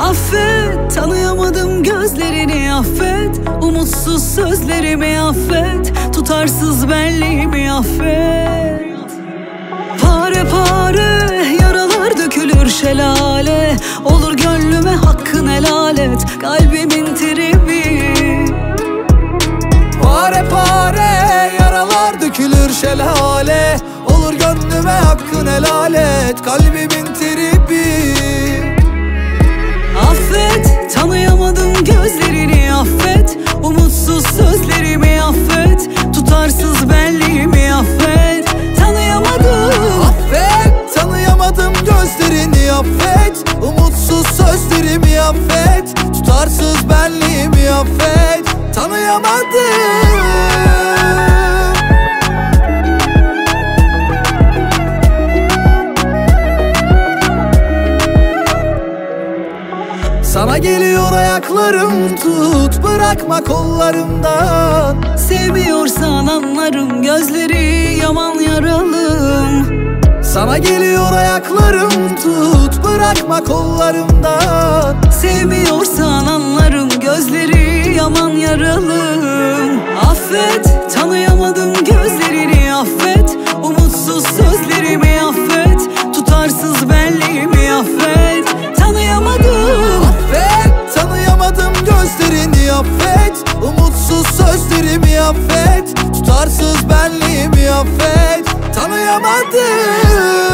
Affet tanıyamadım gözlerini affet. Umutsuz sözlerimi affet. Tutarsız benliğimi affet. Pare pare yaralar dökülür şelale. Olur gönlüme hakkın helal şelale. Olur gönlüme hakkın helal et Kalbimin tribi. Affet tanıyamadım gözlerini affet. Umutsuz sözlerimi affet Tutarsız benliğimi affet. Tanıyamadım Affet tanıyamadım gözlerini affet. Umutsuz sözlerimi affet Tutarsız benliğimi affet. Tanıyamadım Sana geliyor ayaklarım tut Bırakma kollarımdan. Sevmiyorsan anlarım gözleri yaman yaralım Sana geliyor ayaklarım tut Bırakma kollarımdan. Sevmiyorsan anlarım gözleri yaman yaralım Affet tanıyamadım Sözlerimi affet. Tutarsız benliğimi affet. Tanıyamadım